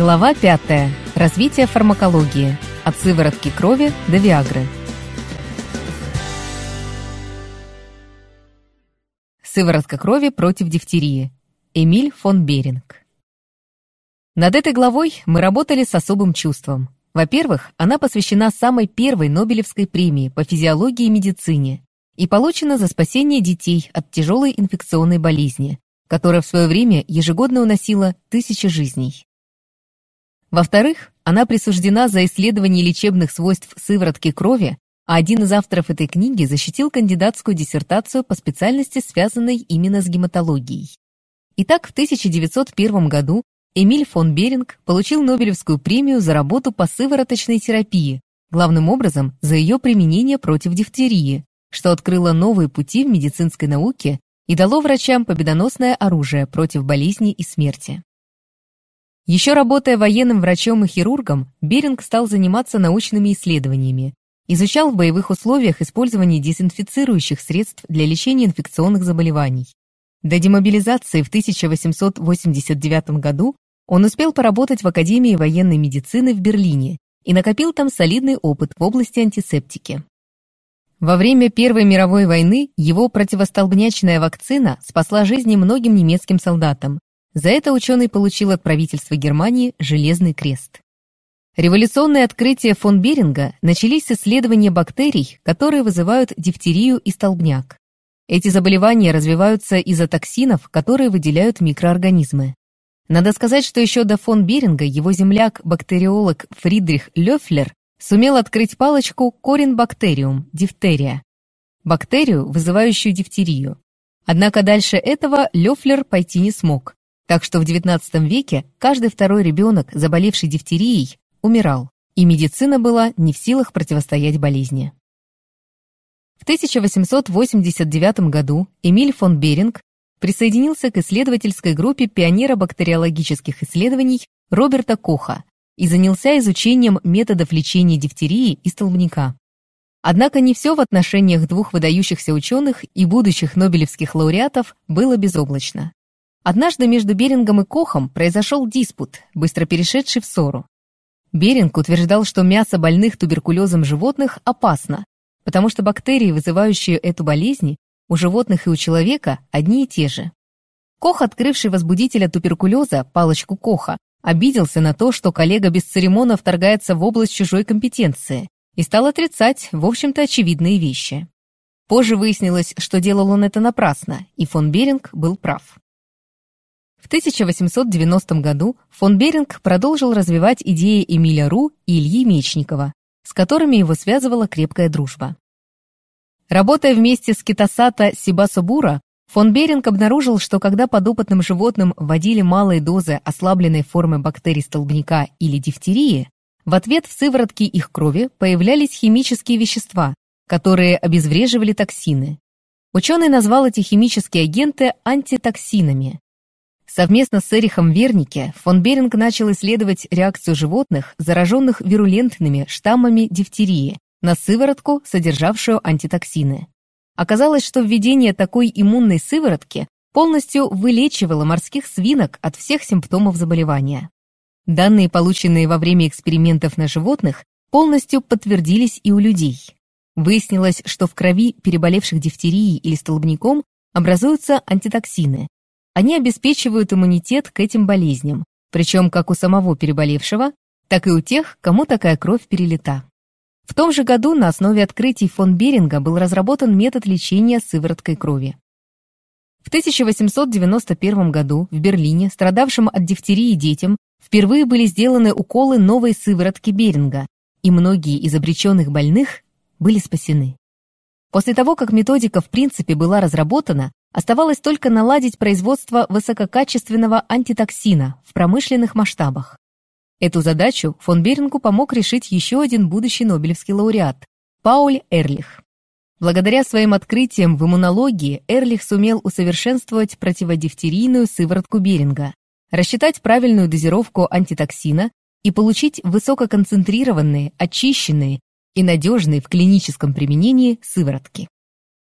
Глава 5. Развитие фармакологии. От сыворотки крови до Виагры. Сыворотка крови против дифтерии. Эмиль фон Беринг. Над этой главой мы работали с особым чувством. Во-первых, она посвящена самой первой Нобелевской премии по физиологии и медицине и получена за спасение детей от тяжелой инфекционной болезни, которая в свое время ежегодно уносила тысячи жизней. Во-вторых, она присуждена за исследование лечебных свойств сыворотки крови, а один из авторов этой книги защитил кандидатскую диссертацию по специальности, связанной именно с гематологией. Итак, в 1901 году Эмиль фон Беринг получил Нобелевскую премию за работу по сывороточной терапии, главным образом за ее применение против дифтерии, что открыло новые пути в медицинской науке и дало врачам победоносное оружие против болезней и смерти. Еще работая военным врачом и хирургом, Беринг стал заниматься научными исследованиями, изучал в боевых условиях использование дезинфицирующих средств для лечения инфекционных заболеваний. До демобилизации в 1889 году он успел поработать в Академии военной медицины в Берлине и накопил там солидный опыт в области антисептики. Во время Первой мировой войны его противостолбнячная вакцина спасла жизни многим немецким солдатам, за это ученый получил от правительства Германии Железный крест. Революционные открытия фон Беринга начались с исследования бактерий, которые вызывают дифтерию и столбняк. Эти заболевания развиваются из-за токсинов, которые выделяют микроорганизмы. Надо сказать, что еще до фон Беринга его земляк-бактериолог Фридрих Лёфлер сумел открыть палочку коринбактериум – дифтерия, бактерию, вызывающую дифтерию. Однако дальше этого Лёфлер пойти не смог. Так что в XIX веке каждый второй ребенок, заболевший дифтерией, умирал, и медицина была не в силах противостоять болезни. В 1889 году Эмиль фон Беринг присоединился к исследовательской группе пионера бактериологических исследований Роберта Коха и занялся изучением методов лечения дифтерии и столбняка. Однако не все в отношениях двух выдающихся ученых и будущих нобелевских лауреатов было безоблачно. Однажды между Берингом и Кохом произошел диспут, быстро перешедший в ссору. Беринг утверждал, что мясо больных туберкулезом животных опасно, потому что бактерии, вызывающие эту болезнь, у животных и у человека одни и те же. Кох, открывший возбудителя туберкулеза, палочку Коха, обиделся на то, что коллега без церемона вторгается в область чужой компетенции и стал отрицать, в общем-то, очевидные вещи. Позже выяснилось, что делал он это напрасно, и фон Беринг был прав. В 1890 году фон Беринг продолжил развивать идеи Эмиля Ру и Ильи Мечникова, с которыми его связывала крепкая дружба. Работая вместе с Китасата Сибасобура, фон Беринг обнаружил, что когда подопытным животным вводили малые дозы ослабленной формы бактерий столбняка или дифтерии, в ответ в сыворотке их крови появлялись химические вещества, которые обезвреживали токсины. Ученый назвал эти химические агенты антитоксинами. Совместно с Эрихом Вернике фон Беринг начал исследовать реакцию животных, зараженных вирулентными штаммами дифтерии, на сыворотку, содержавшую антитоксины. Оказалось, что введение такой иммунной сыворотки полностью вылечивало морских свинок от всех симптомов заболевания. Данные, полученные во время экспериментов на животных, полностью подтвердились и у людей. Выяснилось, что в крови переболевших дифтерией или столбняком образуются антитоксины, они обеспечивают иммунитет к этим болезням, причем как у самого переболевшего, так и у тех, кому такая кровь перелита. В том же году на основе открытий фон Беринга был разработан метод лечения сывороткой крови. В 1891 году в Берлине страдавшим от дифтерии детям впервые были сделаны уколы новой сыворотки Беринга, и многие из обреченных больных были спасены. После того, как методика в принципе была разработана, Оставалось только наладить производство высококачественного антитоксина в промышленных масштабах. Эту задачу фон Берингу помог решить еще один будущий Нобелевский лауреат – Пауль Эрлих. Благодаря своим открытиям в иммунологии Эрлих сумел усовершенствовать противодифтерийную сыворотку Беринга, рассчитать правильную дозировку антитоксина и получить высококонцентрированные, очищенные и надежные в клиническом применении сыворотки.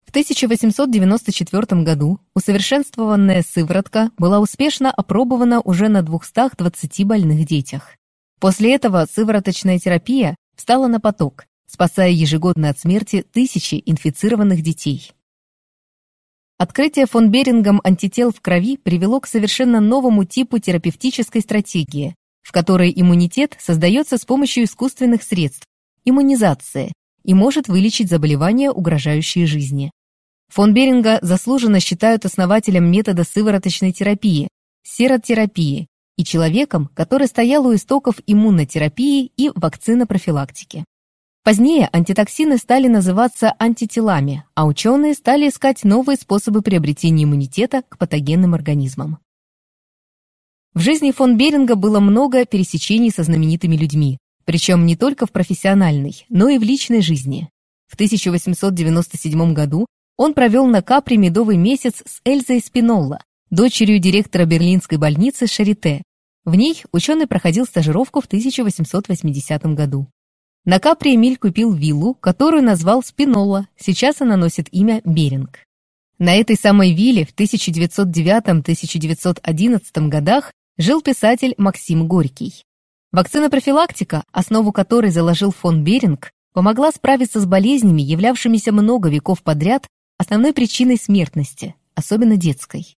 В 1894 году усовершенствованная сыворотка была успешно опробована уже на 220 больных детях. После этого сывороточная терапия встала на поток, спасая ежегодно от смерти тысячи инфицированных детей. Открытие фон Берингом антител в крови привело к совершенно новому типу терапевтической стратегии, в которой иммунитет создается с помощью искусственных средств, иммунизации, и может вылечить заболевания, угрожающие жизни. Фон Беринга заслуженно считают основателем метода сывороточной терапии, серотерапии, и человеком, который стоял у истоков иммунотерапии и вакцинопрофилактики. Позднее антитоксины стали называться антителами, а ученые стали искать новые способы приобретения иммунитета к патогенным организмам. В жизни фон Беринга было много пересечений со знаменитыми людьми, причем не только в профессиональной, но и в личной жизни. В 1897 году он провел на Капри медовый месяц с Эльзой Спинолла, дочерью директора берлинской больницы Шарите. В ней ученый проходил стажировку в 1880 году. На Капри Эмиль купил виллу, которую назвал Спинола, сейчас она носит имя Беринг. На этой самой вилле в 1909-1911 годах жил писатель Максим Горький. Вакцина-профилактика, основу которой заложил фон Беринг, помогла справиться с болезнями, являвшимися много веков подряд основной причиной смертности, особенно детской.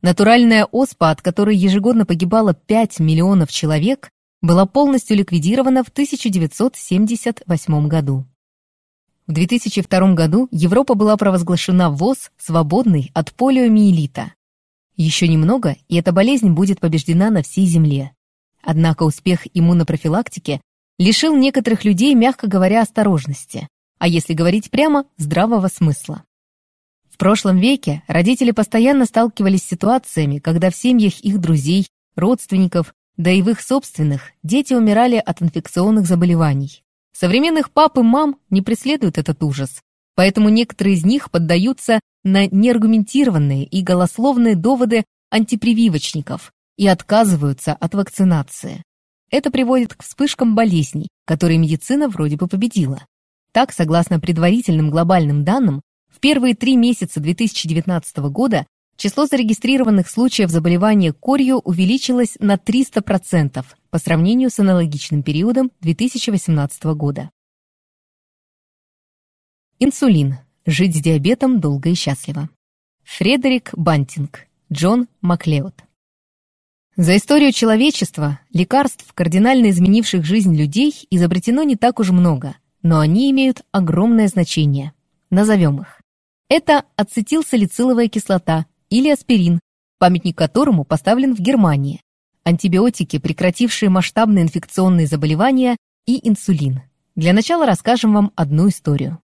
Натуральная оспа, от которой ежегодно погибало 5 миллионов человек, была полностью ликвидирована в 1978 году. В 2002 году Европа была провозглашена ВОЗ свободной от полиомиелита. Еще немного, и эта болезнь будет побеждена на всей Земле. Однако успех иммунопрофилактики лишил некоторых людей, мягко говоря, осторожности, а если говорить прямо, здравого смысла. В прошлом веке родители постоянно сталкивались с ситуациями, когда в семьях их друзей, родственников да и в их собственных дети умирали от инфекционных заболеваний. Современных пап и мам не преследует этот ужас, поэтому некоторые из них поддаются на неаргументированные и голословные доводы антипрививочников и отказываются от вакцинации. Это приводит к вспышкам болезней, которые медицина вроде бы победила. Так, согласно предварительным глобальным данным, в первые три месяца 2019 года число зарегистрированных случаев заболевания корью увеличилось на 300% по сравнению с аналогичным периодом 2018 года. Инсулин. Жить с диабетом долго и счастливо. Фредерик Бантинг. Джон Маклеод. За историю человечества лекарств, кардинально изменивших жизнь людей, изобретено не так уж много, но они имеют огромное значение. Назовем их. Это ацетилсалициловая кислота, или аспирин, памятник которому поставлен в Германии, антибиотики, прекратившие масштабные инфекционные заболевания, и инсулин. Для начала расскажем вам одну историю.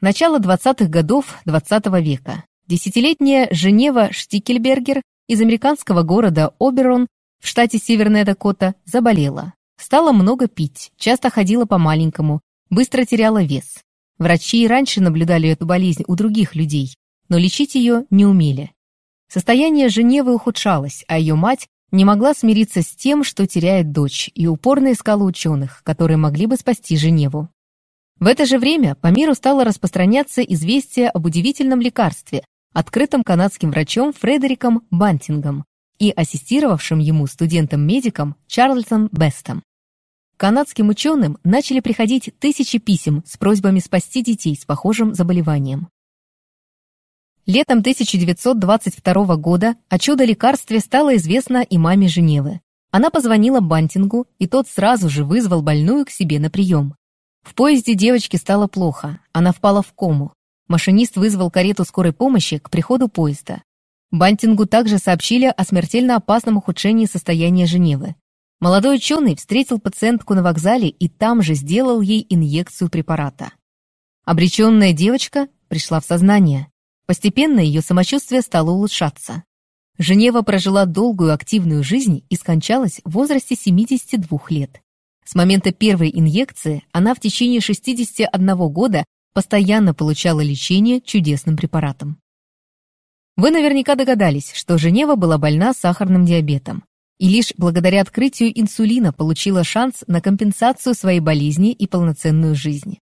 Начало 20-х годов 20 -го века. Десятилетняя Женева Штикельбергер из американского города Оберон в штате Северная Дакота заболела. Стала много пить, часто ходила по-маленькому, быстро теряла вес. Врачи и раньше наблюдали эту болезнь у других людей, но лечить ее не умели. Состояние Женевы ухудшалось, а ее мать не могла смириться с тем, что теряет дочь, и упорно искала ученых, которые могли бы спасти Женеву. В это же время по миру стало распространяться известие об удивительном лекарстве, открытом канадским врачом Фредериком Бантингом и ассистировавшим ему студентом-медиком Чарльзом Бестом. Канадским ученым начали приходить тысячи писем с просьбами спасти детей с похожим заболеванием. Летом 1922 года о чудо-лекарстве стало известно и маме Женевы. Она позвонила Бантингу, и тот сразу же вызвал больную к себе на прием. В поезде девочке стало плохо, она впала в кому. Машинист вызвал карету скорой помощи к приходу поезда. Бантингу также сообщили о смертельно опасном ухудшении состояния Женевы. Молодой ученый встретил пациентку на вокзале и там же сделал ей инъекцию препарата. Обреченная девочка пришла в сознание. Постепенно ее самочувствие стало улучшаться. Женева прожила долгую активную жизнь и скончалась в возрасте 72 лет. С момента первой инъекции она в течение 61 года постоянно получала лечение чудесным препаратом. Вы наверняка догадались, что Женева была больна сахарным диабетом и лишь благодаря открытию инсулина получила шанс на компенсацию своей болезни и полноценную жизнь.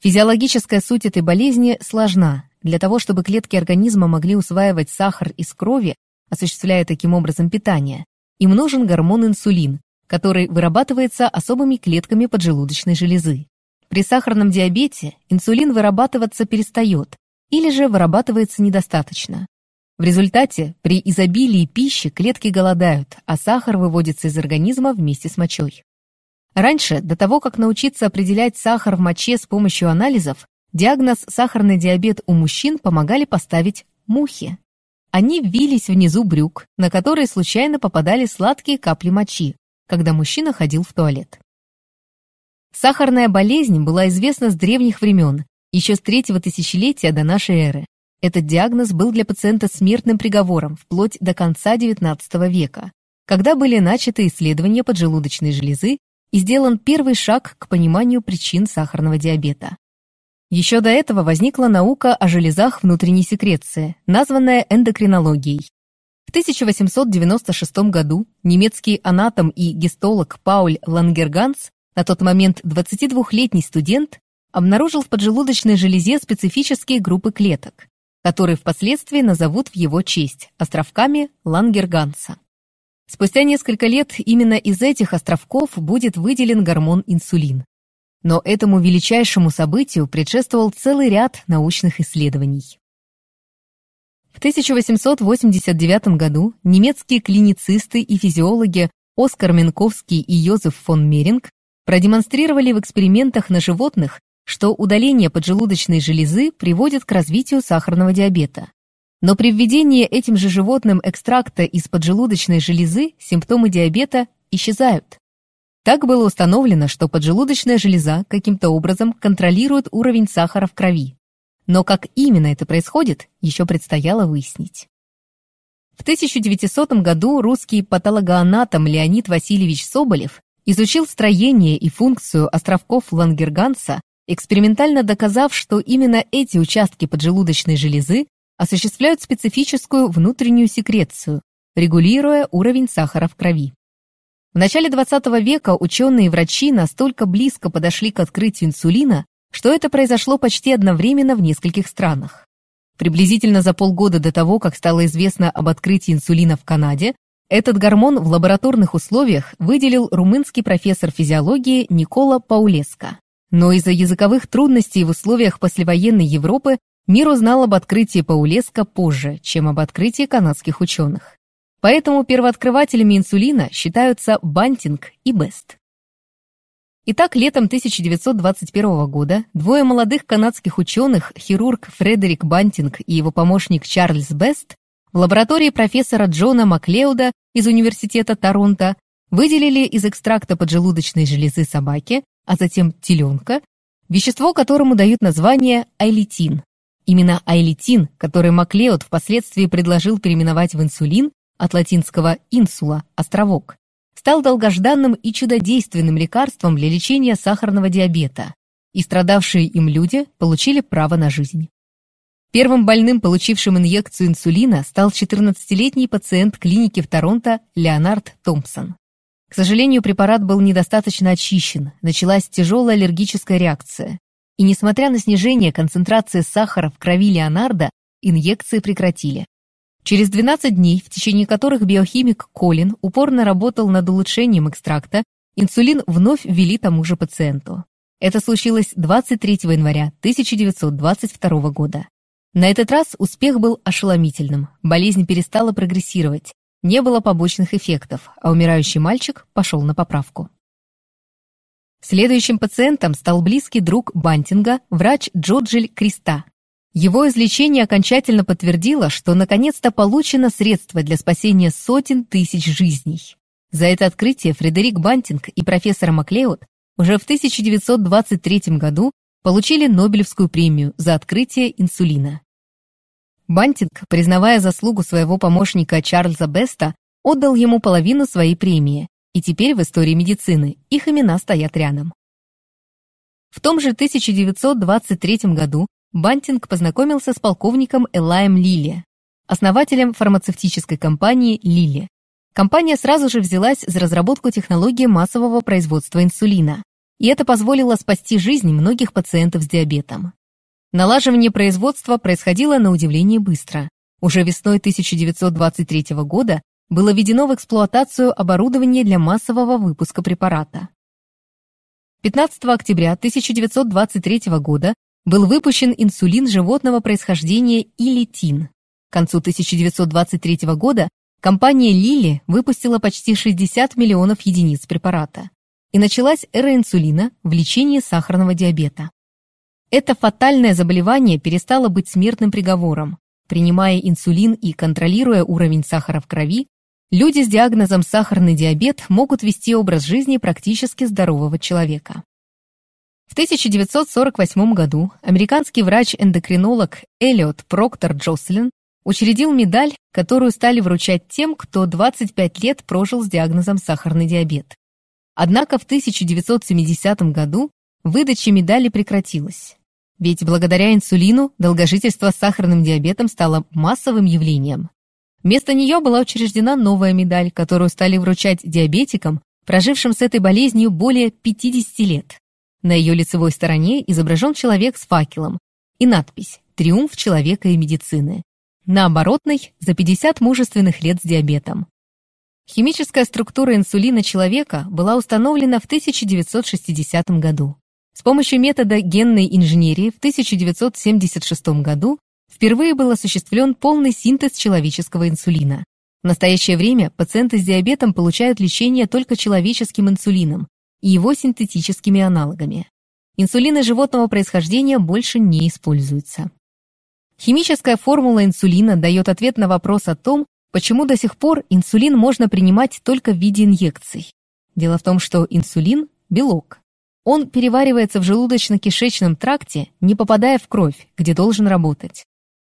Физиологическая суть этой болезни сложна. Для того, чтобы клетки организма могли усваивать сахар из крови, осуществляя таким образом питание, им нужен гормон инсулин, который вырабатывается особыми клетками поджелудочной железы. При сахарном диабете инсулин вырабатываться перестает или же вырабатывается недостаточно. В результате при изобилии пищи клетки голодают, а сахар выводится из организма вместе с мочой. Раньше, до того, как научиться определять сахар в моче с помощью анализов, диагноз «сахарный диабет» у мужчин помогали поставить мухи. Они вились внизу брюк, на которые случайно попадали сладкие капли мочи, когда мужчина ходил в туалет. Сахарная болезнь была известна с древних времен, еще с третьего тысячелетия до нашей эры. Этот диагноз был для пациента смертным приговором вплоть до конца XIX века, когда были начаты исследования поджелудочной железы и сделан первый шаг к пониманию причин сахарного диабета. Еще до этого возникла наука о железах внутренней секреции, названная эндокринологией. В 1896 году немецкий анатом и гистолог Пауль Лангерганс, на тот момент 22-летний студент, обнаружил в поджелудочной железе специфические группы клеток, которые впоследствии назовут в его честь островками Лангерганса. Спустя несколько лет именно из этих островков будет выделен гормон инсулин. Но этому величайшему событию предшествовал целый ряд научных исследований. В 1889 году немецкие клиницисты и физиологи Оскар Менковский и Йозеф фон Меринг продемонстрировали в экспериментах на животных, что удаление поджелудочной железы приводит к развитию сахарного диабета. Но при введении этим же животным экстракта из поджелудочной железы симптомы диабета исчезают. Так было установлено, что поджелудочная железа каким-то образом контролирует уровень сахара в крови. Но как именно это происходит, еще предстояло выяснить. В 1900 году русский патологоанатом Леонид Васильевич Соболев изучил строение и функцию островков Лангерганса, экспериментально доказав, что именно эти участки поджелудочной железы осуществляют специфическую внутреннюю секрецию, регулируя уровень сахара в крови. В начале 20 века ученые и врачи настолько близко подошли к открытию инсулина, что это произошло почти одновременно в нескольких странах. Приблизительно за полгода до того, как стало известно об открытии инсулина в Канаде, этот гормон в лабораторных условиях выделил румынский профессор физиологии Никола Паулеско. Но из-за языковых трудностей в условиях послевоенной Европы Мир узнал об открытии Паулеско позже, чем об открытии канадских ученых. Поэтому первооткрывателями инсулина считаются Бантинг и Бест. Итак, летом 1921 года двое молодых канадских ученых, хирург Фредерик Бантинг и его помощник Чарльз Бест, в лаборатории профессора Джона Маклеуда из Университета Торонто выделили из экстракта поджелудочной железы собаки, а затем теленка, вещество которому дают название айлитин, Именно айлитин, который Маклеод впоследствии предложил переименовать в инсулин от латинского «инсула» – «островок», стал долгожданным и чудодейственным лекарством для лечения сахарного диабета, и страдавшие им люди получили право на жизнь. Первым больным, получившим инъекцию инсулина, стал 14-летний пациент клиники в Торонто Леонард Томпсон. К сожалению, препарат был недостаточно очищен, началась тяжелая аллергическая реакция. И несмотря на снижение концентрации сахара в крови Леонардо, инъекции прекратили. Через 12 дней, в течение которых биохимик Колин упорно работал над улучшением экстракта, инсулин вновь ввели тому же пациенту. Это случилось 23 января 1922 года. На этот раз успех был ошеломительным. Болезнь перестала прогрессировать, не было побочных эффектов, а умирающий мальчик пошел на поправку. Следующим пациентом стал близкий друг Бантинга, врач Джоджиль Криста. Его излечение окончательно подтвердило, что наконец-то получено средство для спасения сотен тысяч жизней. За это открытие Фредерик Бантинг и профессор Маклеод уже в 1923 году получили Нобелевскую премию за открытие инсулина. Бантинг, признавая заслугу своего помощника Чарльза Беста, отдал ему половину своей премии, и теперь в истории медицины их имена стоят рядом. В том же 1923 году Бантинг познакомился с полковником Элаем Лили, основателем фармацевтической компании Лили. Компания сразу же взялась за разработку технологии массового производства инсулина. и это позволило спасти жизнь многих пациентов с диабетом. Налаживание производства происходило на удивление быстро. Уже весной 1923 года было введено в эксплуатацию оборудование для массового выпуска препарата. 15 октября 1923 года был выпущен инсулин животного происхождения Илитин. К концу 1923 года компания Лили выпустила почти 60 миллионов единиц препарата. И началась эра инсулина в лечении сахарного диабета. Это фатальное заболевание перестало быть смертным приговором. Принимая инсулин и контролируя уровень сахара в крови, люди с диагнозом сахарный диабет могут вести образ жизни практически здорового человека. В 1948 году американский врач-эндокринолог Эллиот Проктор Джослин учредил медаль, которую стали вручать тем, кто 25 лет прожил с диагнозом сахарный диабет. Однако в 1970 году выдача медали прекратилась. Ведь благодаря инсулину долгожительство с сахарным диабетом стало массовым явлением. Вместо нее была учреждена новая медаль, которую стали вручать диабетикам, прожившим с этой болезнью более 50 лет. На ее лицевой стороне изображен человек с факелом и надпись «Триумф человека и медицины». На оборотной – за 50 мужественных лет с диабетом. Химическая структура инсулина человека была установлена в 1960 году. С помощью метода генной инженерии в 1976 году впервые был осуществлен полный синтез человеческого инсулина. В настоящее время пациенты с диабетом получают лечение только человеческим инсулином и его синтетическими аналогами. Инсулины животного происхождения больше не используются. Химическая формула инсулина дает ответ на вопрос о том, почему до сих пор инсулин можно принимать только в виде инъекций. Дело в том, что инсулин – белок, он переваривается в желудочно-кишечном тракте, не попадая в кровь, где должен работать.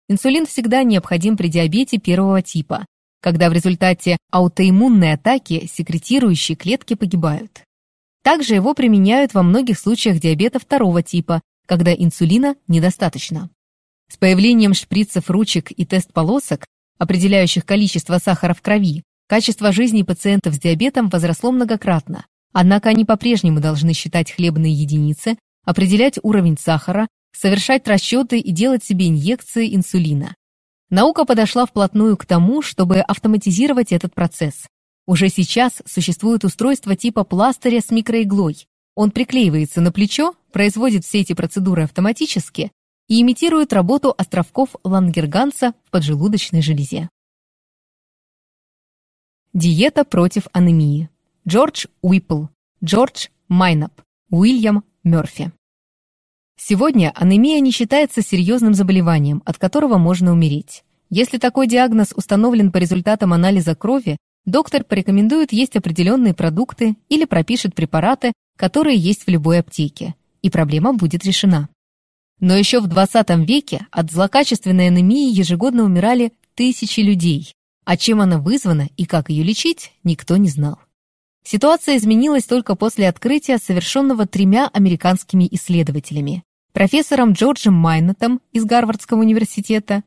Инсулин всегда необходим при диабете первого типа, когда в результате аутоиммунной атаки секретирующие клетки погибают. Также его применяют во многих случаях диабета второго типа, когда инсулина недостаточно. С появлением шприцев ручек и тест-полосок, определяющих количество сахара в крови, качество жизни пациентов с диабетом возросло многократно, Однако они по-прежнему должны считать хлебные единицы, определять уровень сахара, совершать расчеты и делать себе инъекции инсулина. Наука подошла вплотную к тому, чтобы автоматизировать этот процесс. Уже сейчас существует устройство типа пластыря с микроиглой. Он приклеивается на плечо, производит все эти процедуры автоматически и имитирует работу островков Лангерганса в поджелудочной железе. Диета против анемии. Джордж Уиппл, Джордж Майнап, Уильям Мёрфи. Сегодня анемия не считается серьезным заболеванием, от которого можно умереть. Если такой диагноз установлен по результатам анализа крови, доктор порекомендует есть определенные продукты или пропишет препараты, которые есть в любой аптеке, и проблема будет решена. Но еще в 20 веке от злокачественной анемии ежегодно умирали тысячи людей, а чем она вызвана и как ее лечить, никто не знал. Ситуация изменилась только после открытия, совершенного тремя американскими исследователями. Профессором Джорджем Майнетом из Гарвардского университета,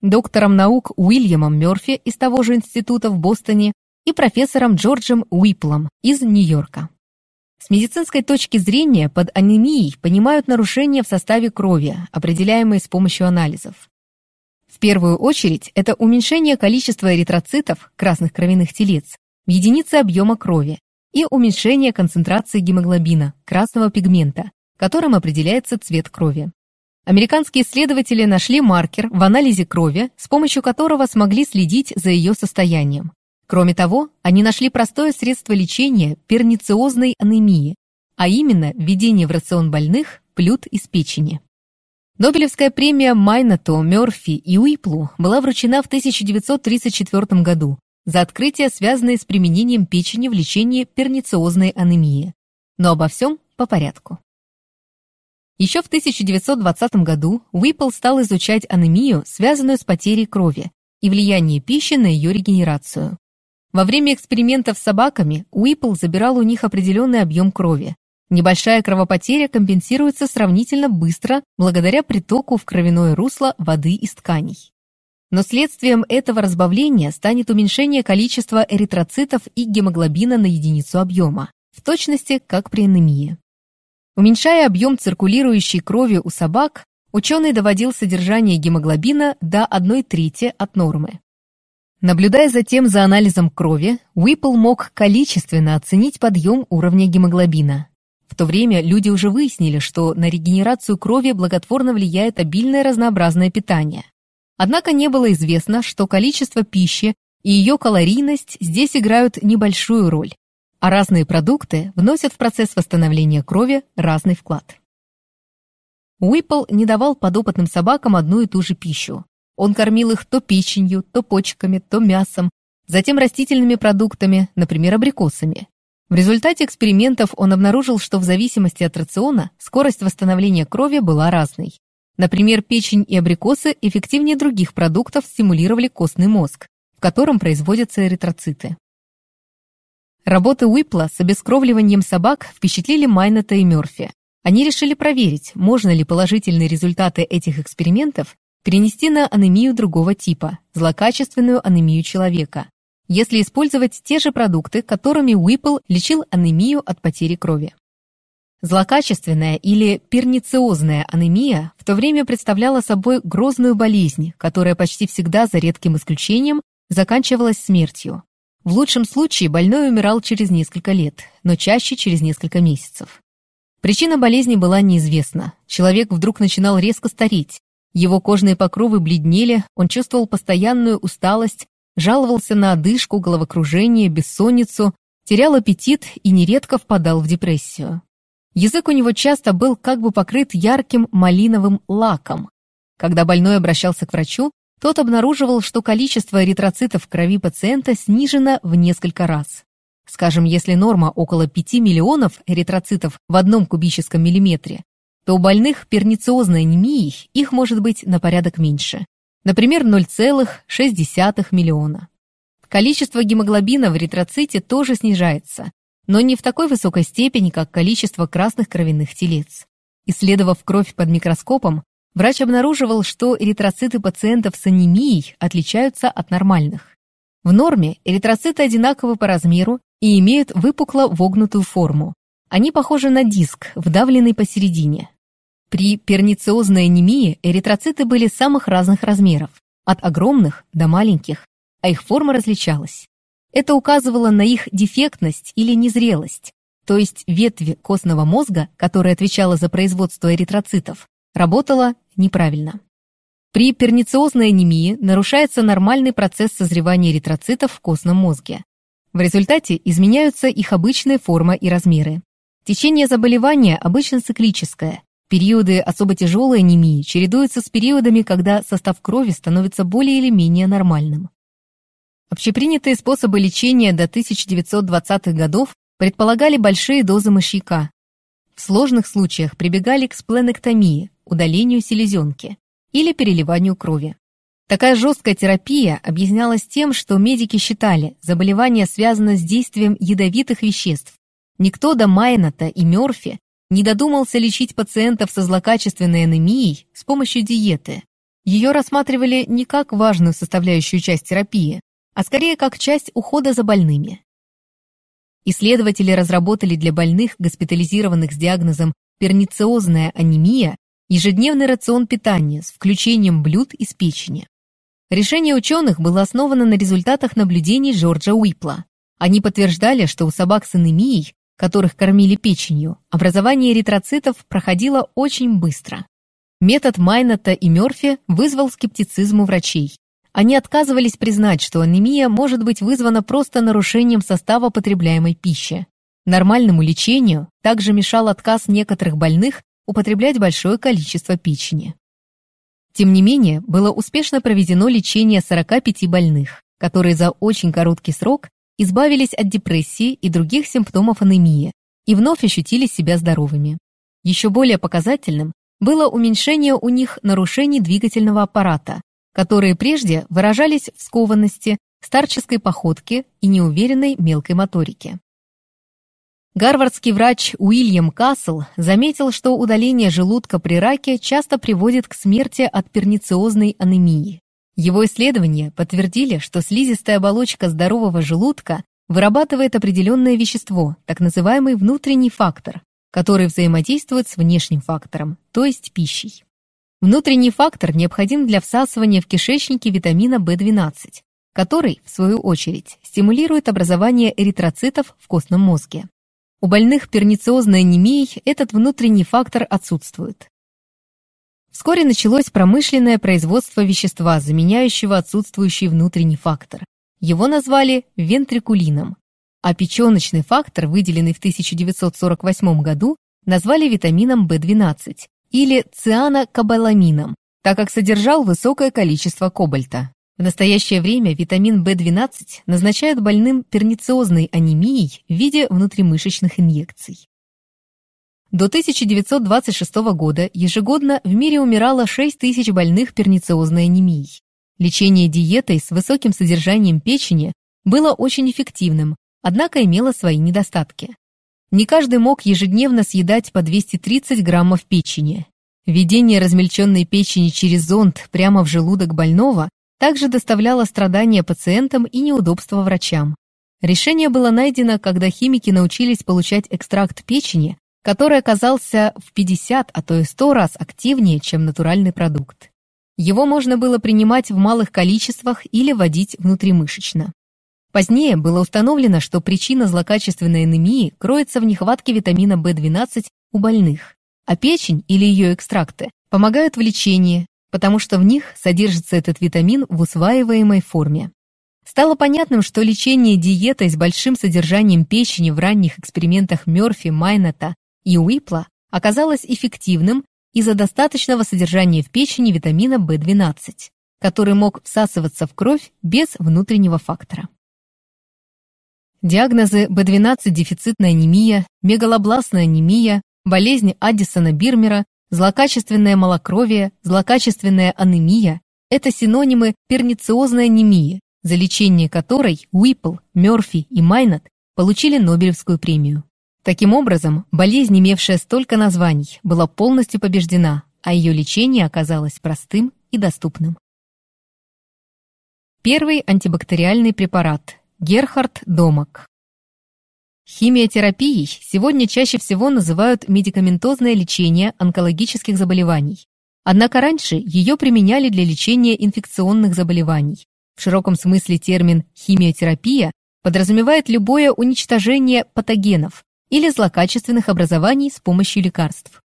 доктором наук Уильямом Мёрфи из того же института в Бостоне и профессором Джорджем Уиплом из Нью-Йорка. С медицинской точки зрения под анемией понимают нарушения в составе крови, определяемые с помощью анализов. В первую очередь это уменьшение количества эритроцитов, красных кровяных телец, в единице объема крови и уменьшение концентрации гемоглобина, красного пигмента, которым определяется цвет крови. Американские исследователи нашли маркер в анализе крови, с помощью которого смогли следить за ее состоянием. Кроме того, они нашли простое средство лечения пернициозной анемии, а именно введение в рацион больных плют из печени. Нобелевская премия Майнату, Мёрфи и Уиплу была вручена в 1934 году за открытия, связанные с применением печени в лечении пернициозной анемии. Но обо всем по порядку. Еще в 1920 году Уиппл стал изучать анемию, связанную с потерей крови, и влияние пищи на ее регенерацию. Во время экспериментов с собаками Уиппл забирал у них определенный объем крови. Небольшая кровопотеря компенсируется сравнительно быстро благодаря притоку в кровяное русло воды из тканей. Но следствием этого разбавления станет уменьшение количества эритроцитов и гемоглобина на единицу объема, в точности как при анемии. Уменьшая объем циркулирующей крови у собак, ученый доводил содержание гемоглобина до 1 трети от нормы. Наблюдая затем за анализом крови, Уиппл мог количественно оценить подъем уровня гемоглобина. В то время люди уже выяснили, что на регенерацию крови благотворно влияет обильное разнообразное питание. Однако не было известно, что количество пищи и ее калорийность здесь играют небольшую роль, а разные продукты вносят в процесс восстановления крови разный вклад. Уиппл не давал подопытным собакам одну и ту же пищу. Он кормил их то печенью, то почками, то мясом, затем растительными продуктами, например, абрикосами. В результате экспериментов он обнаружил, что в зависимости от рациона скорость восстановления крови была разной. Например, печень и абрикосы эффективнее других продуктов стимулировали костный мозг, в котором производятся эритроциты. Работы Уипла с обескровливанием собак впечатлили Майната и Мёрфи. Они решили проверить, можно ли положительные результаты этих экспериментов перенести на анемию другого типа, злокачественную анемию человека, если использовать те же продукты, которыми Уиппл лечил анемию от потери крови. Злокачественная или пернициозная анемия в то время представляла собой грозную болезнь, которая почти всегда, за редким исключением, заканчивалась смертью. В лучшем случае больной умирал через несколько лет, но чаще через несколько месяцев. Причина болезни была неизвестна. Человек вдруг начинал резко стареть, его кожные покровы бледнели, он чувствовал постоянную усталость, жаловался на одышку, головокружение, бессонницу, терял аппетит и нередко впадал в депрессию. Язык у него часто был как бы покрыт ярким малиновым лаком. Когда больной обращался к врачу, тот обнаруживал, что количество эритроцитов в крови пациента снижено в несколько раз. Скажем, если норма около 5 миллионов эритроцитов в одном кубическом миллиметре, то у больных пернициозной анемией их может быть на порядок меньше. Например, 0,6 миллиона. Количество гемоглобина в эритроците тоже снижается, но не в такой высокой степени, как количество красных кровяных телец. Исследовав кровь под микроскопом, врач обнаруживал, что эритроциты пациентов с анемией отличаются от нормальных. В норме эритроциты одинаковы по размеру и имеют выпукло вогнутую форму, они похожи на диск, вдавленный посередине. При пернициозной анемии эритроциты были самых разных размеров, от огромных до маленьких, а их форма различалась. Это указывало на их дефектность или незрелость, то есть ветви костного мозга, которая отвечала за производство эритроцитов, работала неправильно. При пернициозной анемии нарушается нормальный процесс созревания эритроцитов в костном мозге. В результате изменяются их обычная форма и размеры. Течение заболевания обычно циклическое. Периоды особо тяжелой анемии чередуются с периодами, когда состав крови становится более или менее нормальным. Общепринятые способы лечения до 1920-х годов предполагали большие дозы мышьяка. В сложных случаях прибегали к спленэктомии, удалению селезенки или переливанию крови. Такая жесткая терапия объяснялась тем, что медики считали, заболевание связано с действием ядовитых веществ, Никто до Майната и Мёрфи не додумался лечить пациентов со злокачественной анемией с помощью диеты. Ее рассматривали не как важную составляющую часть терапии, а скорее как часть ухода за больными. Исследователи разработали для больных, госпитализированных с диагнозом пернициозная анемия, ежедневный рацион питания с включением блюд из печени. Решение ученых было основано на результатах наблюдений Джорджа Уипла. Они подтверждали, что у собак с анемией которых кормили печенью, образование эритроцитов проходило очень быстро. Метод Майната и Мёрфи вызвал скептицизм у врачей. Они отказывались признать, что анемия может быть вызвана просто нарушением состава потребляемой пищи. Нормальному лечению также мешал отказ некоторых больных употреблять большое количество печени. Тем не менее, было успешно проведено лечение 45 больных, которые за очень короткий срок избавились от депрессии и других симптомов анемии и вновь ощутили себя здоровыми. Еще более показательным было уменьшение у них нарушений двигательного аппарата, которые прежде выражались в скованности, старческой походке и неуверенной мелкой моторике. Гарвардский врач Уильям Кассел заметил, что удаление желудка при раке часто приводит к смерти от пернициозной анемии. Его исследования подтвердили, что слизистая оболочка здорового желудка вырабатывает определенное вещество, так называемый внутренний фактор, который взаимодействует с внешним фактором, то есть пищей. Внутренний фактор необходим для всасывания в кишечнике витамина В12, который, в свою очередь, стимулирует образование эритроцитов в костном мозге. У больных пернициозной анемией этот внутренний фактор отсутствует. Вскоре началось промышленное производство вещества, заменяющего отсутствующий внутренний фактор. Его назвали вентрикулином, а печеночный фактор, выделенный в 1948 году, назвали витамином В12 или цианокобаламином, так как содержал высокое количество кобальта. В настоящее время витамин В12 назначают больным пернициозной анемией в виде внутримышечных инъекций. До 1926 года ежегодно в мире умирало 6 тысяч больных пернициозной анемией. Лечение диетой с высоким содержанием печени было очень эффективным, однако имело свои недостатки. Не каждый мог ежедневно съедать по 230 граммов печени. Введение размельченной печени через зонд прямо в желудок больного также доставляло страдания пациентам и неудобства врачам. Решение было найдено, когда химики научились получать экстракт печени, который оказался в 50, а то и 100 раз активнее, чем натуральный продукт. Его можно было принимать в малых количествах или вводить внутримышечно. Позднее было установлено, что причина злокачественной анемии кроется в нехватке витамина В12 у больных, а печень или ее экстракты помогают в лечении, потому что в них содержится этот витамин в усваиваемой форме. Стало понятным, что лечение диетой с большим содержанием печени в ранних экспериментах Мёрфи, Майната и Уипла оказалось эффективным из-за достаточного содержания в печени витамина В12, который мог всасываться в кровь без внутреннего фактора. Диагнозы В12 дефицитная анемия, мегалобластная анемия, болезнь Аддисона-Бирмера Злокачественное малокровие, злокачественная анемия – это синонимы пернициозной анемии, за лечение которой Уиппл, Мёрфи и Майнат получили Нобелевскую премию. Таким образом, болезнь, имевшая столько названий, была полностью побеждена, а ее лечение оказалось простым и доступным. Первый антибактериальный препарат – Герхард Домак. Химиотерапией сегодня чаще всего называют медикаментозное лечение онкологических заболеваний. Однако раньше ее применяли для лечения инфекционных заболеваний. В широком смысле термин «химиотерапия» подразумевает любое уничтожение патогенов или злокачественных образований с помощью лекарств.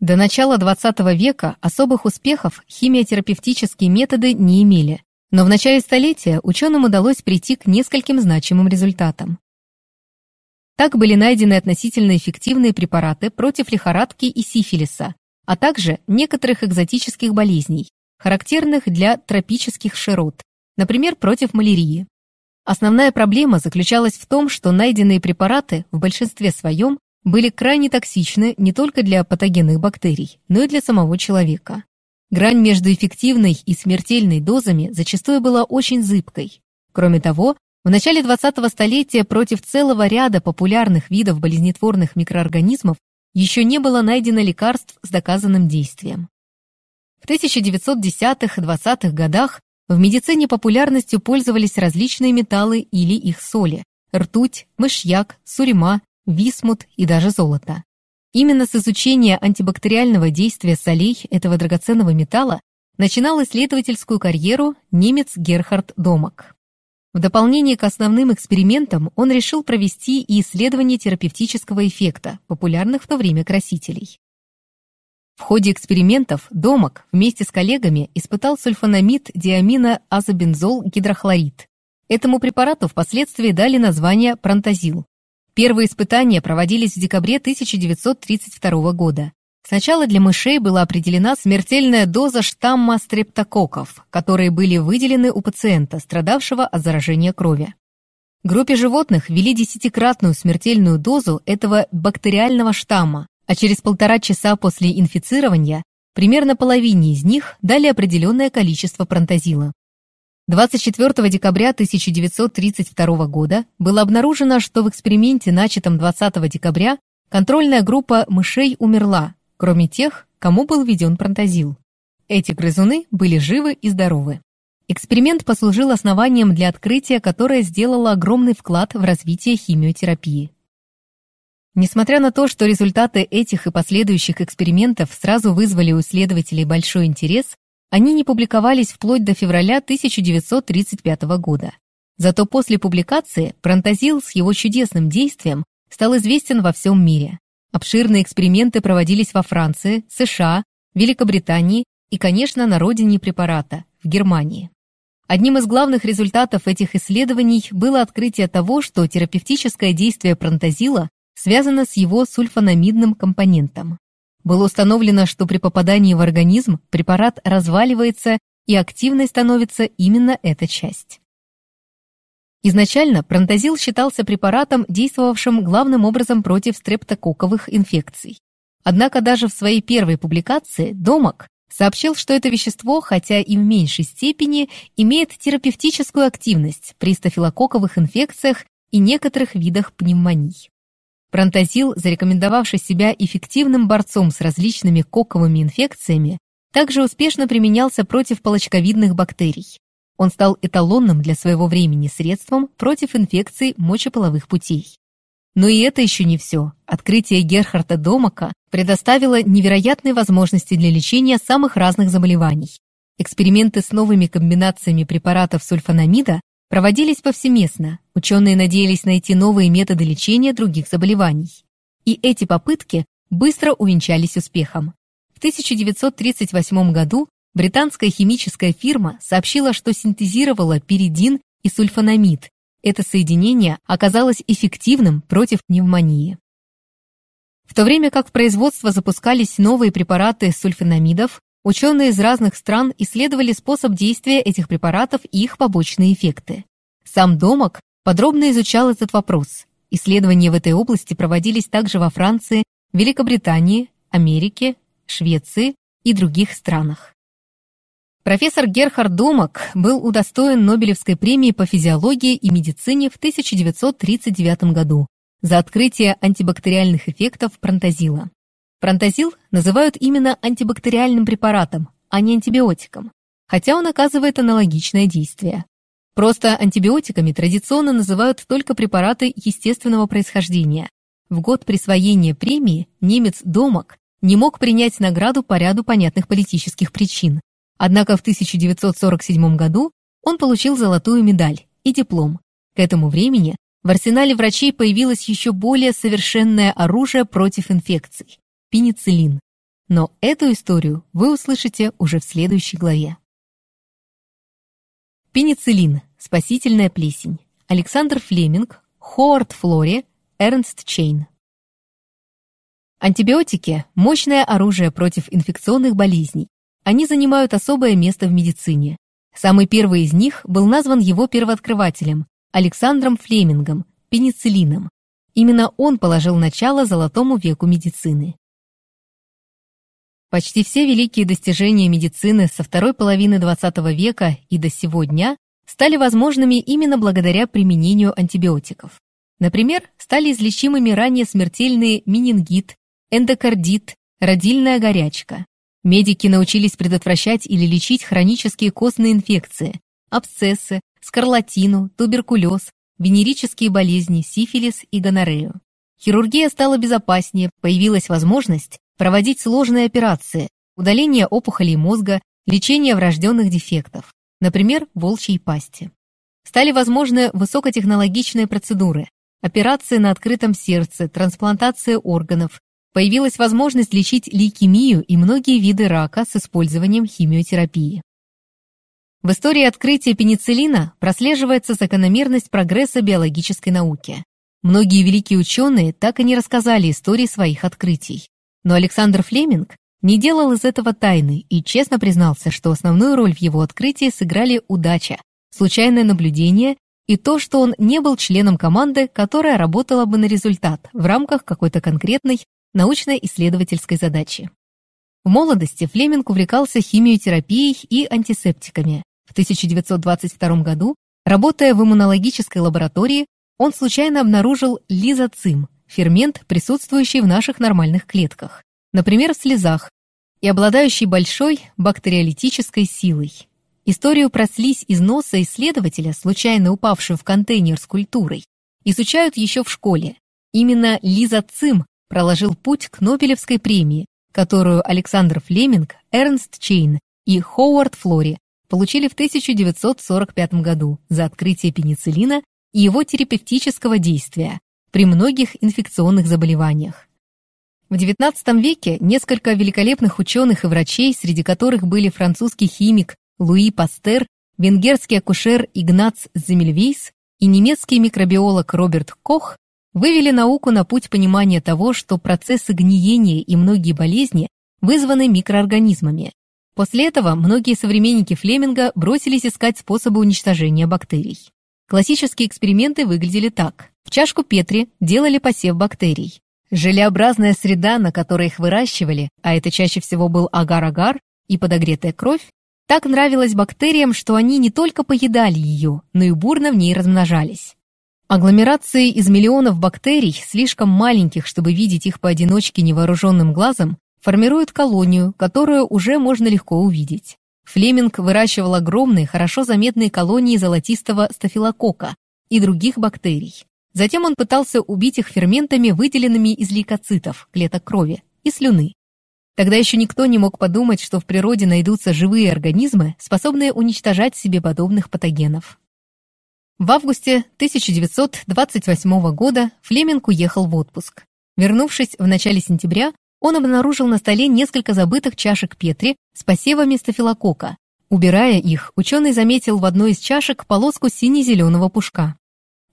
До начала XX века особых успехов химиотерапевтические методы не имели, но в начале столетия ученым удалось прийти к нескольким значимым результатам. Так были найдены относительно эффективные препараты против лихорадки и сифилиса, а также некоторых экзотических болезней, характерных для тропических широт, например, против малярии. Основная проблема заключалась в том, что найденные препараты в большинстве своем были крайне токсичны не только для патогенных бактерий, но и для самого человека. Грань между эффективной и смертельной дозами зачастую была очень зыбкой. Кроме того, в начале 20-го столетия против целого ряда популярных видов болезнетворных микроорганизмов еще не было найдено лекарств с доказанным действием. В 1910-20-х годах в медицине популярностью пользовались различные металлы или их соли – ртуть, мышьяк, сурьма, висмут и даже золото. Именно с изучения антибактериального действия солей этого драгоценного металла начинал исследовательскую карьеру немец Герхард Домак. В дополнение к основным экспериментам он решил провести и исследование терапевтического эффекта, популярных в то время красителей. В ходе экспериментов Домак вместе с коллегами испытал сульфанамид диаминоазобензол гидрохлорид. Этому препарату впоследствии дали название пронтозил. Первые испытания проводились в декабре 1932 года. Сначала для мышей была определена смертельная доза штамма стрептококков, которые были выделены у пациента, страдавшего от заражения крови. Группе животных ввели десятикратную смертельную дозу этого бактериального штамма, а через полтора часа после инфицирования примерно половине из них дали определенное количество пронтозила. 24 декабря 1932 года было обнаружено, что в эксперименте, начатом 20 декабря, контрольная группа мышей умерла, кроме тех, кому был введен пронтозил. Эти грызуны были живы и здоровы. Эксперимент послужил основанием для открытия, которое сделало огромный вклад в развитие химиотерапии. Несмотря на то, что результаты этих и последующих экспериментов сразу вызвали у исследователей большой интерес, они не публиковались вплоть до февраля 1935 года. Зато после публикации пронтозил с его чудесным действием стал известен во всем мире. Обширные эксперименты проводились во Франции, США, Великобритании и, конечно, на родине препарата, в Германии. Одним из главных результатов этих исследований было открытие того, что терапевтическое действие пронтозила связано с его сульфанамидным компонентом. Было установлено, что при попадании в организм препарат разваливается и активной становится именно эта часть. Изначально пронтозил считался препаратом, действовавшим главным образом против стрептококковых инфекций. Однако даже в своей первой публикации Домак сообщил, что это вещество, хотя и в меньшей степени, имеет терапевтическую активность при стафилококковых инфекциях и некоторых видах пневмоний. Пронтозил, зарекомендовавший себя эффективным борцом с различными коковыми инфекциями, также успешно применялся против полочковидных бактерий. Он стал эталонным для своего времени средством против инфекций мочеполовых путей. Но и это еще не все. Открытие Герхарда Домака предоставило невероятные возможности для лечения самых разных заболеваний. Эксперименты с новыми комбинациями препаратов сульфанамида проводились повсеместно, ученые надеялись найти новые методы лечения других заболеваний. И эти попытки быстро увенчались успехом. В 1938 году британская химическая фирма сообщила, что синтезировала пиридин и сульфанамид. Это соединение оказалось эффективным против пневмонии. В то время как в производство запускались новые препараты сульфанамидов, Ученые из разных стран исследовали способ действия этих препаратов и их побочные эффекты. Сам Домок подробно изучал этот вопрос. Исследования в этой области проводились также во Франции, Великобритании, Америке, Швеции и других странах. Профессор Герхард Домак был удостоен Нобелевской премии по физиологии и медицине в 1939 году за открытие антибактериальных эффектов пронтозила. Пронтозил называют именно антибактериальным препаратом, а не антибиотиком, хотя он оказывает аналогичное действие. Просто антибиотиками традиционно называют только препараты естественного происхождения. В год присвоения премии немец Домак не мог принять награду по ряду понятных политических причин. Однако в 1947 году он получил золотую медаль и диплом. К этому времени в арсенале врачей появилось еще более совершенное оружие против инфекций пенициллин. Но эту историю вы услышите уже в следующей главе. Пенициллин. Спасительная плесень. Александр Флеминг, Ховард Флори, Эрнст Чейн. Антибиотики – мощное оружие против инфекционных болезней. Они занимают особое место в медицине. Самый первый из них был назван его первооткрывателем – Александром Флемингом, пенициллином. Именно он положил начало золотому веку медицины. Почти все великие достижения медицины со второй половины XX века и до сего дня стали возможными именно благодаря применению антибиотиков. Например, стали излечимыми ранее смертельные менингит, эндокардит, родильная горячка. Медики научились предотвращать или лечить хронические костные инфекции, абсцессы, скарлатину, туберкулез, венерические болезни, сифилис и гонорею. Хирургия стала безопаснее, появилась возможность проводить сложные операции, удаление опухолей мозга, лечение врожденных дефектов, например, волчьей пасти. Стали возможны высокотехнологичные процедуры, операции на открытом сердце, трансплантация органов, появилась возможность лечить лейкемию и многие виды рака с использованием химиотерапии. В истории открытия пенициллина прослеживается закономерность прогресса биологической науки. Многие великие ученые так и не рассказали истории своих открытий. Но Александр Флеминг не делал из этого тайны и честно признался, что основную роль в его открытии сыграли удача, случайное наблюдение и то, что он не был членом команды, которая работала бы на результат в рамках какой-то конкретной научно-исследовательской задачи. В молодости Флеминг увлекался химиотерапией и антисептиками. В 1922 году, работая в иммунологической лаборатории, он случайно обнаружил лизоцим, фермент, присутствующий в наших нормальных клетках, например, в слезах, и обладающий большой бактериолитической силой. Историю про слизь из носа исследователя, случайно упавшую в контейнер с культурой, изучают еще в школе. Именно лизоцим проложил путь к Нобелевской премии, которую Александр Флеминг, Эрнст Чейн и Ховард Флори получили в 1945 году за открытие пенициллина и его терапевтического действия при многих инфекционных заболеваниях. В XIX веке несколько великолепных ученых и врачей, среди которых были французский химик Луи Пастер, венгерский акушер Игнац Земмельвейс и немецкий микробиолог Роберт Кох, вывели науку на путь понимания того, что процессы гниения и многие болезни вызваны микроорганизмами. После этого многие современники Флеминга бросились искать способы уничтожения бактерий. Классические эксперименты выглядели так. В чашку Петри делали посев бактерий. Желеобразная среда, на которой их выращивали, а это чаще всего был агар-агар и подогретая кровь, так нравилась бактериям, что они не только поедали ее, но и бурно в ней размножались. Агломерации из миллионов бактерий, слишком маленьких, чтобы видеть их поодиночке невооруженным глазом, формируют колонию, которую уже можно легко увидеть. Флеминг выращивал огромные, хорошо заметные колонии золотистого стафилокока и других бактерий. Затем он пытался убить их ферментами, выделенными из лейкоцитов, клеток крови, и слюны. Тогда еще никто не мог подумать, что в природе найдутся живые организмы, способные уничтожать себе подобных патогенов. В августе 1928 года Флеминг уехал в отпуск. Вернувшись в начале сентября, он обнаружил на столе несколько забытых чашек Петри с посевами стафилокока. Убирая их, ученый заметил в одной из чашек полоску сине-зеленого пушка.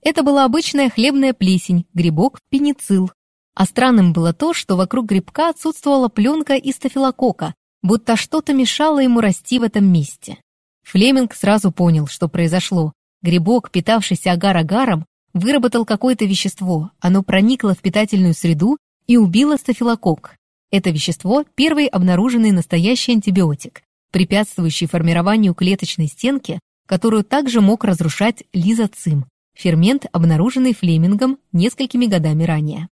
Это была обычная хлебная плесень, грибок пеницилл. А странным было то, что вокруг грибка отсутствовала пленка из стафилокока, будто что-то мешало ему расти в этом месте. Флеминг сразу понял, что произошло. Грибок, питавшийся агар-агаром, выработал какое-то вещество, оно проникло в питательную среду и убило стафилокок. Это вещество – первый обнаруженный настоящий антибиотик, препятствующий формированию клеточной стенки, которую также мог разрушать лизоцим, фермент, обнаруженный Флемингом несколькими годами ранее.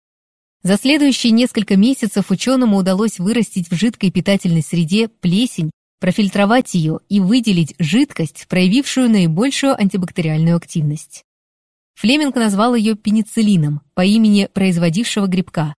За следующие несколько месяцев ученому удалось вырастить в жидкой питательной среде плесень, профильтровать ее и выделить жидкость, проявившую наибольшую антибактериальную активность. Флеминг назвал ее пенициллином по имени производившего грибка,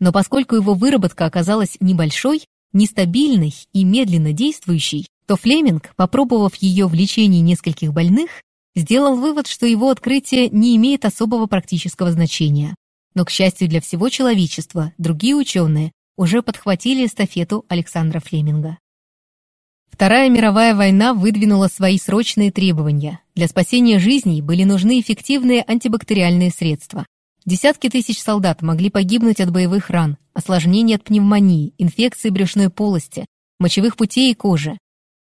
но поскольку его выработка оказалась небольшой, нестабильной и медленно действующей, то Флеминг, попробовав ее в лечении нескольких больных, сделал вывод, что его открытие не имеет особого практического значения. Но, к счастью для всего человечества, другие ученые уже подхватили эстафету Александра Флеминга. Вторая мировая война выдвинула свои срочные требования. Для спасения жизней были нужны эффективные антибактериальные средства. Десятки тысяч солдат могли погибнуть от боевых ран, осложнений от пневмонии, инфекций брюшной полости, мочевых путей и кожи.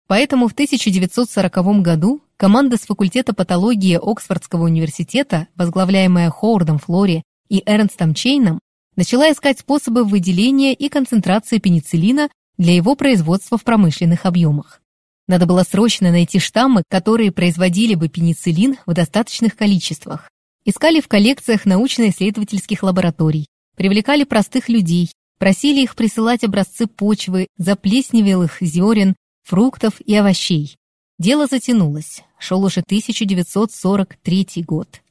Поэтому в 1940 году команда с факультета патологии Оксфордского университета, возглавляемая Ховардом Флори и Эрнстом Чейном, начала искать способы выделения и концентрации пенициллина для его производства в промышленных объемах. Надо было срочно найти штаммы, которые производили бы пенициллин в достаточных количествах. Искали в коллекциях научно-исследовательских лабораторий, привлекали простых людей, просили их присылать образцы почвы, заплесневелых зерен, фруктов и овощей. Дело затянулось, шел уже 1943 год.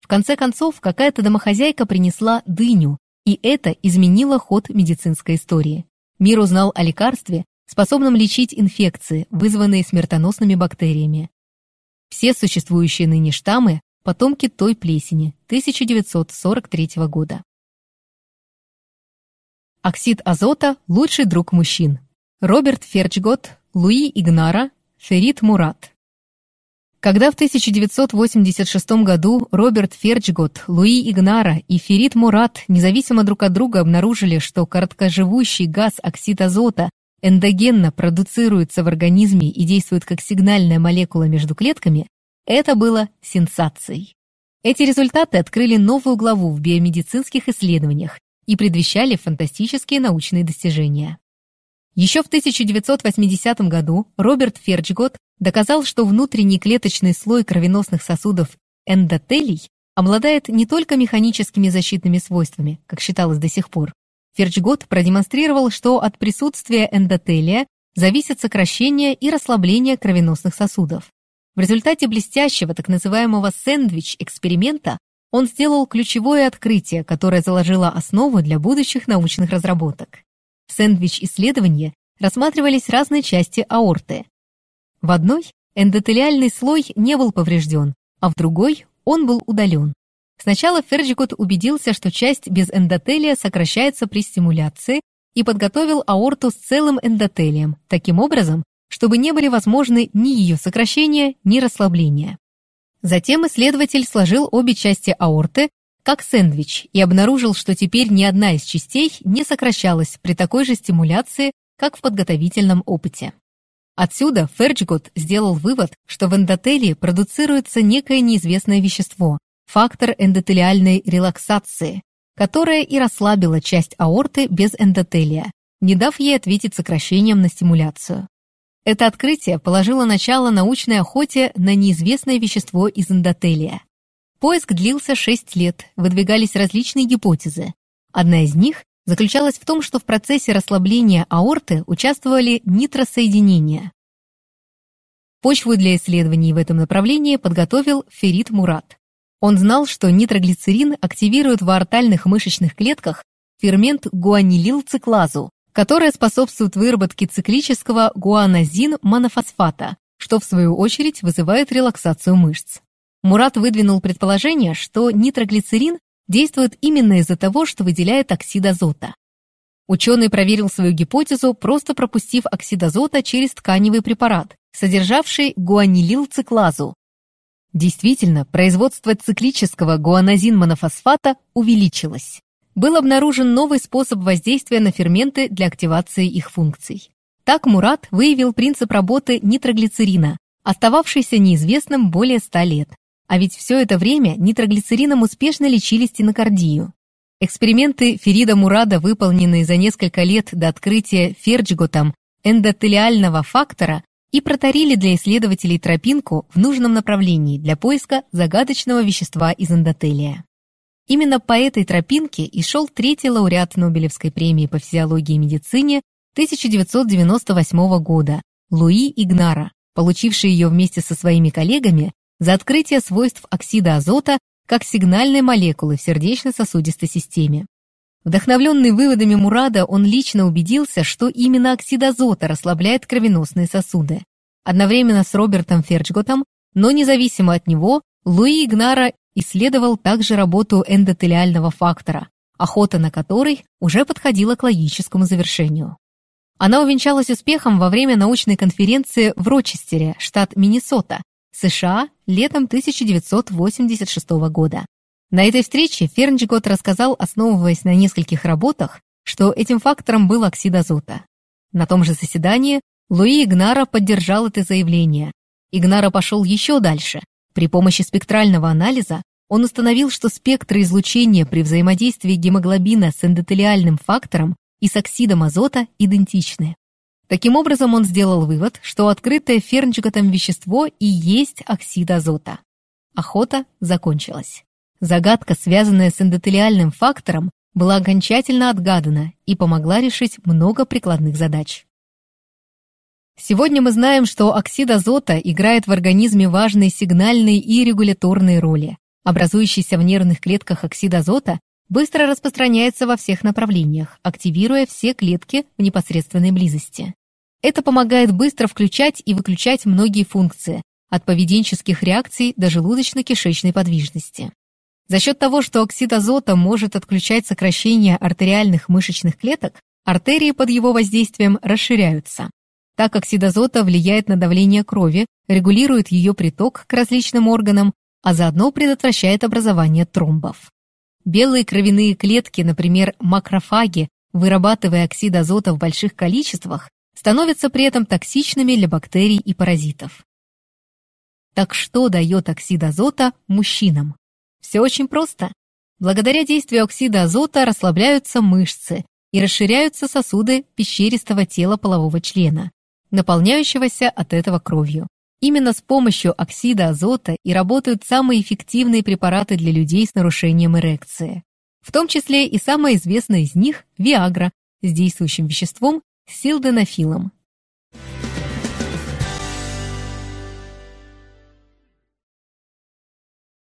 В конце концов, какая-то домохозяйка принесла дыню, и это изменило ход медицинской истории. Мир узнал о лекарстве, способном лечить инфекции, вызванные смертоносными бактериями. Все существующие ныне штаммы – потомки той плесени 1943 года. Оксид азота – лучший друг мужчин. Роберт Ферчгот, Луи Игнара, Ферит Мурат. Когда в 1986 году Роберт Ферчгот, Луи Игнара и Ферит Мурат независимо друг от друга обнаружили, что короткоживущий газ оксид азота эндогенно продуцируется в организме и действует как сигнальная молекула между клетками, это было сенсацией. Эти результаты открыли новую главу в биомедицинских исследованиях и предвещали фантастические научные достижения. Еще в 1980 году Роберт Ферчгот доказал, что внутренний клеточный слой кровеносных сосудов эндотелий обладает не только механическими защитными свойствами, как считалось до сих пор. Ферчгот продемонстрировал, что от присутствия эндотелия зависит сокращение и расслабление кровеносных сосудов. В результате блестящего так называемого сэндвич-эксперимента он сделал ключевое открытие, которое заложило основу для будущих научных разработок. В сэндвич-исследовании рассматривались разные части аорты. В одной эндотелиальный слой не был поврежден, а в другой он был удален. Сначала Ферджикот убедился, что часть без эндотелия сокращается при стимуляции и подготовил аорту с целым эндотелием, таким образом, чтобы не были возможны ни ее сокращение, ни расслабление. Затем исследователь сложил обе части аорты как сэндвич и обнаружил, что теперь ни одна из частей не сокращалась при такой же стимуляции, как в подготовительном опыте. Отсюда Ферджгот сделал вывод, что в эндотелии продуцируется некое неизвестное вещество, фактор эндотелиальной релаксации, которое и расслабило часть аорты без эндотелия, не дав ей ответить сокращением на стимуляцию. Это открытие положило начало научной охоте на неизвестное вещество из эндотелия. Поиск длился 6 лет, выдвигались различные гипотезы. Одна из них заключалась в том, что в процессе расслабления аорты участвовали нитросоединения. Почву для исследований в этом направлении подготовил Ферит Мурат. Он знал, что нитроглицерин активирует в аортальных мышечных клетках фермент гуанилилцеклазу, которая способствует выработке циклического гуанозин-монофосфата, что в свою очередь вызывает релаксацию мышц. Мурат выдвинул предположение, что нитроглицерин действует именно из-за того, что выделяет оксид азота. Ученый проверил свою гипотезу, просто пропустив оксид азота через тканевый препарат, содержавший гуанилилцеклазу, Действительно, производство циклического гуанозин-монофосфата увеличилось. Был обнаружен новый способ воздействия на ферменты для активации их функций. Так Мурат выявил принцип работы нитроглицерина, остававшийся неизвестным более 100 лет. А ведь все это время нитроглицерином успешно лечили стенокардию. Эксперименты Ферида Мурада, выполненные за несколько лет до открытия Ферджиготом эндотелиального фактора, и протарили для исследователей тропинку в нужном направлении для поиска загадочного вещества из эндотелия. Именно по этой тропинке и шел третий лауреат Нобелевской премии по физиологии и медицине 1998 года Луи Игнара, получивший ее вместе со своими коллегами за открытие свойств оксида азота как сигнальной молекулы в сердечно-сосудистой системе. Вдохновленный выводами Мурада, он лично убедился, что именно оксид азота расслабляет кровеносные сосуды. Одновременно с Робертом Ферджготом, но независимо от него, Луи Игнара исследовал также работу эндотелиального фактора, охота на который уже подходила к логическому завершению. Она увенчалась успехом во время научной конференции в Рочестере, штат Миннесота, США, летом 1986 года. На этой встрече Фернджгот рассказал, основываясь на нескольких работах, что этим фактором был оксид азота. На том же заседании Луи Игнара поддержал это заявление. Игнара пошел еще дальше. При помощи спектрального анализа он установил, что спектры излучения при взаимодействии гемоглобина с эндотелиальным фактором и с оксидом азота идентичны. Таким образом, он сделал вывод, что открытое Фернджготом вещество и есть оксид азота. Охота закончилась. Загадка, связанная с эндотелиальным фактором, была окончательно отгадана и помогла решить много прикладных задач. Сегодня мы знаем, что оксид азота играет в организме важные сигнальные и регуляторные роли. Образующийся в нервных клетках оксид азота быстро распространяется во всех направлениях, активируя все клетки в непосредственной близости. Это помогает быстро включать и выключать многие функции, от поведенческих реакций до желудочно-кишечной подвижности. За счет того, что оксид азота может отключать сокращение артериальных мышечных клеток, артерии под его воздействием расширяются. Так оксид азота влияет на давление крови, регулирует ее приток к различным органам, а заодно предотвращает образование тромбов. Белые кровяные клетки, например, макрофаги, вырабатывая оксид азота в больших количествах, становятся при этом токсичными для бактерий и паразитов. Так что дает оксид азота мужчинам? Все очень просто. Благодаря действию оксида азота расслабляются мышцы и расширяются сосуды пещеристого тела полового члена, наполняющегося от этого кровью. Именно с помощью оксида азота и работают самые эффективные препараты для людей с нарушением эрекции. В том числе и самая известная из них – Виагра с действующим веществом силденафилом.